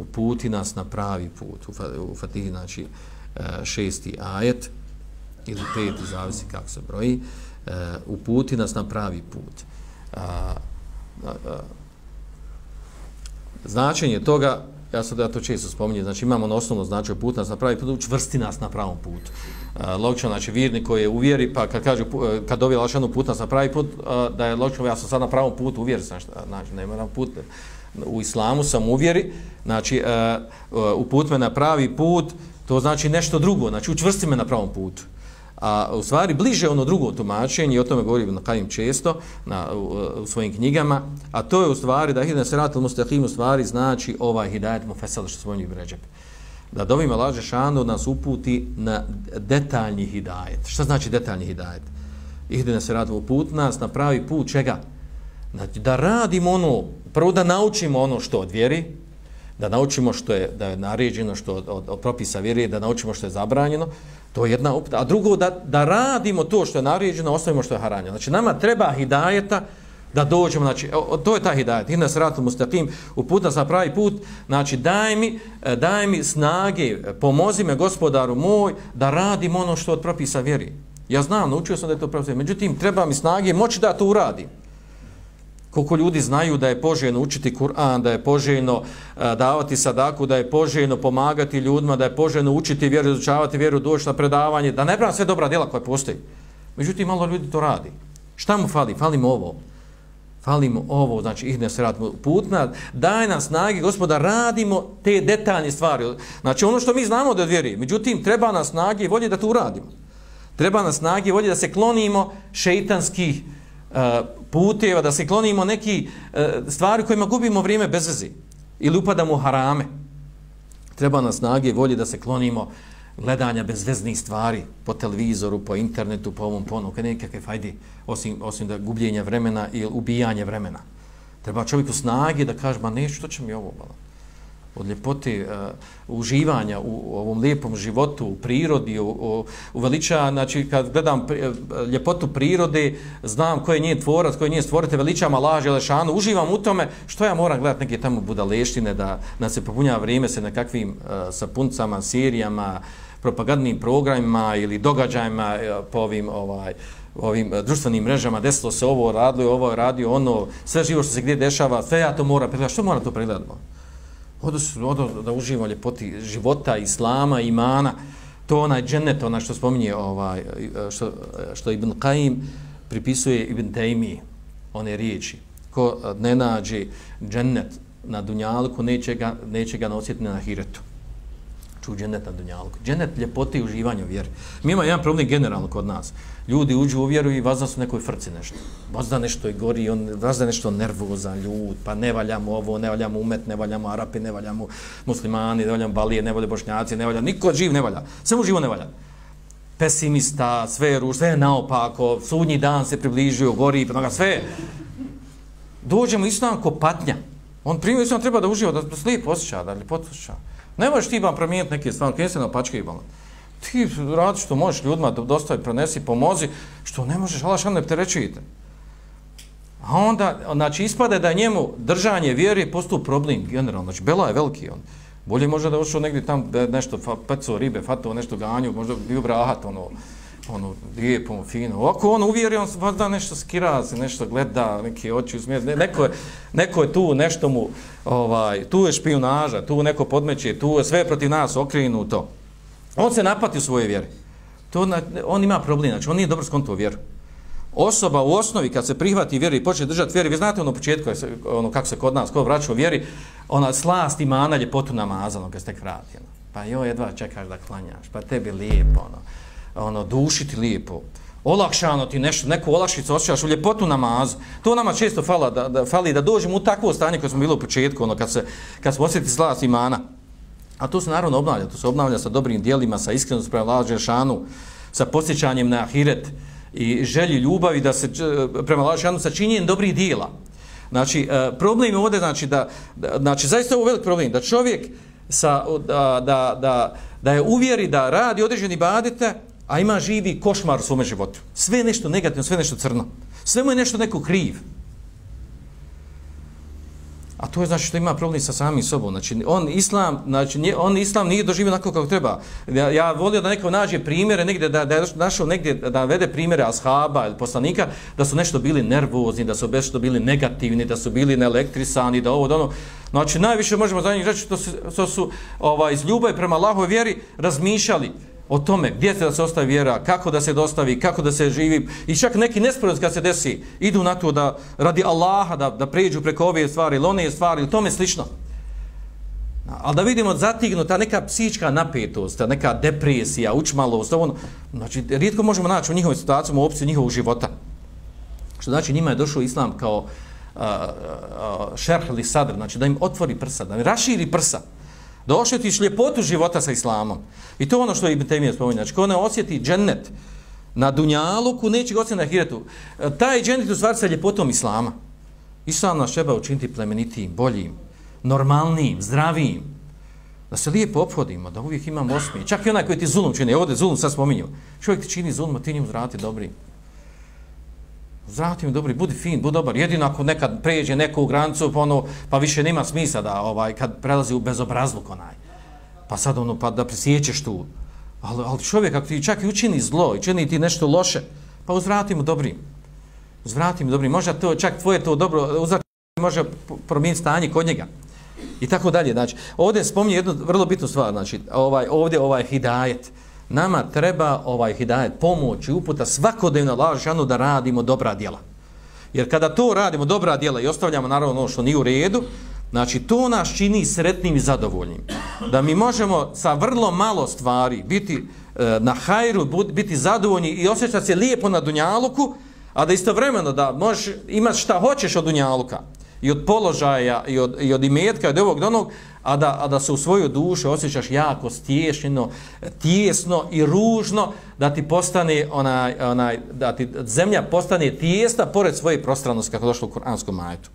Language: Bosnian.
uputi nas na pravi put. U Fatihi, znači, e, šesti ajet, ili peti, zavisi kako se broji, e, uputi nas na pravi put. Značenje toga, ja sad ja to često spominjem, znači imamo na osnovno značaj put nas na pravi put, učvrsti nas na pravom putu. E, logično, znači virni koji je uvjeri, pa kad kaže, kad dobije lašanu put nas na pravi put, da je logično, ja sam sad na pravom putu, uvjeri sam, znači nema moram put, u islamu sam uvjeri, znači uh, uput me na pravi put, to znači nešto drugo, znači učvrsti me na pravom putu. A u stvari bliže ono drugo tumačenje, i o tome govori na Kajim često na, u, e, u, svojim knjigama, a to je u stvari da hidan sirat al mustaqim u stvari znači ovaj hidajet mu fesel što svojim ibređeb. Da dovima laže šanu nas uputi na detaljni hidajet. Šta znači detaljni hidajet? Ihdina se radu put nas na pravi put čega? Znači, da radimo ono, prvo da naučimo ono što od vjeri, da naučimo što je da je naređeno što od, od, od propisa vjere, da naučimo što je zabranjeno, To je jedna upita. A drugo, da, da radimo to što je naređeno, ostavimo što je haranjeno. Znači, nama treba hidajeta da dođemo, znači, o, to je ta hidajet. hidna se ratom uputa uput nas na pravi put, znači, daj mi, e, daj mi snage, e, pomozi me gospodaru moj, da radim ono što od propisa vjeri. Ja znam, naučio sam da je to propisa Međutim, treba mi snage, moći da to uradim koliko ljudi znaju da je poželjno učiti Kur'an, da je poželjno e, davati sadaku, da je poželjno pomagati ljudima, da je poželjno učiti vjeru, izučavati vjeru, doći na predavanje, da ne pravim sve dobra djela koje postoji. Međutim, malo ljudi to radi. Šta mu fali? Fali mu ovo. Fali mu ovo, znači ih ne se radimo putna, daj nam snage, gospoda, radimo te detaljne stvari. Znači ono što mi znamo da vjeri, međutim, treba nas snage i volje da to uradimo. Treba nas snage i volje da se klonimo šeitanskih E, puteva, da se klonimo neki e, stvari kojima gubimo vrijeme bez vezi ili upadamo u harame. Treba nas snage i volje da se klonimo gledanja bezveznih stvari po televizoru, po internetu, po ovom ponu, kad nekakve fajdi, osim, osim da gubljenja vremena ili ubijanje vremena. Treba čovjeku snage da kaže, ma neću, što će mi ovo malo? Od ljepote uh, uživanja u, u ovom lijepom životu, u prirodi, u, u, u veliča, znači kad gledam pri, uh, ljepotu prirode, znam ko je njen tvorac, ko je njen stvorite, veličama laže, lešanu, uživam u tome, što ja moram gledati neke tamo budaleštine, da, da se popunja vrijeme se na kakvim uh, e, sapuncama, serijama, propagandnim programima ili događajima uh, po ovim, ovaj, ovim društvenim mrežama, desilo se ovo, radilo ovo, radio ono, sve živo što se gdje dešava, sve ja to moram pregledati, što moram to pregledati? Odo, odo da uživamo ljepoti života, islama, imana, to onaj džennet, ona što spominje, ovaj, što, što Ibn Qaim pripisuje Ibn Taymi, one riječi. Ko ne nađe džennet na dunjalku, neće ga, neće ga nositi na hiretu. Ču džennet na dunjalku. Džennet ljepote i uživanje u vjeri. Mi imamo jedan problem generalno kod nas ljudi uđu u vjeru i vazda su nekoj frci nešto. Vazda nešto i gori, on vazda nešto nervoza, ljud, pa ne valjamo ovo, ne valjamo umet, ne valjamo arapi, ne valjamo muslimani, ne valjamo balije, ne valja bošnjaci, ne valja, niko živ ne valja. Sve mu živo ne valja. Pesimista, sve je ruž, sve je naopako, sudnji dan se približio, gori, pa sve. Dođemo isto nam ko patnja. On primio isto treba da uživa, da se lijepo osjeća, da lijepo osjeća. Ne možeš ti vam promijeniti neke stvari, kje se na pačke i balan ti radi što možeš ljudima da dostavi, pronesi, pomozi, što ne možeš, Allah što ne te. A onda, znači, ispade da njemu držanje vjeri postup problem generalno. Znači, Bela je veliki on. Bolje može da ušao negdje tam nešto, peco ribe, fato nešto ganju, možda bio brahat, ono, ono, lijepo, fino. Ako on uvjeri, on da nešto skirazi, nešto gleda, neke oči usmijeti. Ne, neko, je, neko je tu, nešto mu, ovaj, tu je špionaža, tu neko podmeće, tu je sve protiv nas okrenuto. On se napati u svoje vjere. To, on ima problem, znači on nije dobro skontuo vjeru. Osoba u osnovi kad se prihvati vjeri i počne držati vjeri, vi znate ono početku, ono kako se kod nas, ko vraća u vjeri, ona slast ima na ljepotu namazano kad ste tek. Ono. Pa joj, jedva čekaš da klanjaš, pa tebi lijepo, ono, ono dušiti lijepo. Olakšano ti nešto, neku olakšicu osjećaš u ljepotu namazu. To nama često fala, da, da, fali da dođemo u takvo stanje koje smo bili u početku, ono, kad, se, kad smo osjetili slast imana. A to se naravno obnavlja, to se obnavlja sa dobrim dijelima, sa iskrenost prema Allah šanu, sa posjećanjem na ahiret i želji ljubavi da se prema Allah šanu sa činjenjem dobrih dijela. Znači, e, problem je ovdje, znači, da, da, znači, zaista je ovo velik problem, da čovjek sa, da, da, da, da je uvjeri da radi određeni badite, a ima živi košmar u svome životu. Sve nešto negativno, sve nešto crno. Sve mu je nešto neko kriv. A to je znači što ima problem sa samim sobom. Znači, on islam, znači, nje, on islam nije doživio onako kako treba. Ja, ja volio da neko nađe primjere negdje, da, da je našao negdje da vede primjere ashaba ili poslanika, da su nešto bili nervozni, da su nešto bili negativni, da su bili neelektrisani, da ovo, da ono. Znači, najviše možemo za njih reći što su, što su ovaj, iz ljubavi prema Allahove vjeri razmišljali o tome gdje se da se ostavi vjera, kako da se dostavi, kako da se živi. I čak neki nesporaz kad se desi, idu na to da radi Allaha, da, da pređu preko ove stvari ili one stvari ili tome slično. Ali da vidimo zatignu ta neka psička napetost, ta neka depresija, učmalost, ono, znači, rijetko možemo naći u njihovim situacijama u opciju njihovog života. Što znači, njima je došao islam kao uh, uh, šerh ili sadr, znači da im otvori prsa, da im raširi prsa da osjetiš ljepotu života sa islamom. I to ono što Ibn Temije spominja. Znači, ko ne osjeti džennet na dunjaluku, neće ga osjetiti na hiretu. E, taj džennet u stvari sa ljepotom islama. Islam nas treba učiniti plemenitijim, boljim, normalnijim, zdravijim. Da se lijepo ophodimo, da uvijek imamo osmije. Čak i onaj koji ti zulum čini, ovdje zulum sad spominju. Čovjek ti čini zulum, a ti njemu zrati dobri. Zrati mi dobri, budi fin, budi dobar. Jedino ako nekad pređe neku granicu, pa, ono, pa više nema smisla da ovaj kad prelazi u bezobrazluk onaj. Pa sad ono, pa da prisjećeš tu. Ali, ali čovjek, ako ti čak i učini zlo i čini ti nešto loše, pa uzvrati mu dobrim. Uzvrati mu dobrim. Možda to, čak tvoje to dobro, uzvrati može promijeniti stanje kod njega. I tako dalje. Znači, ovdje spominje jednu vrlo bitnu stvar. Znači, ovaj, ovdje ovaj hidajet nama treba ovaj hidajet pomoć i uputa svakodnevno lažano da radimo dobra djela. Jer kada to radimo dobra djela i ostavljamo naravno ono što nije u redu, znači to nas čini sretnim i zadovoljnim. Da mi možemo sa vrlo malo stvari biti e, na hajru, biti zadovoljni i osjećati se lijepo na dunjaluku, a da istovremeno da možeš imati šta hoćeš od dunjaluka i od položaja i od, i od imetka i od ovog donog, a da, a da se u svoju dušu osjećaš jako stješeno, tijesno i ružno, da ti postane onaj, onaj, da ti zemlja postane tijesna pored svoje prostranosti kako došlo u kuranskom majetu.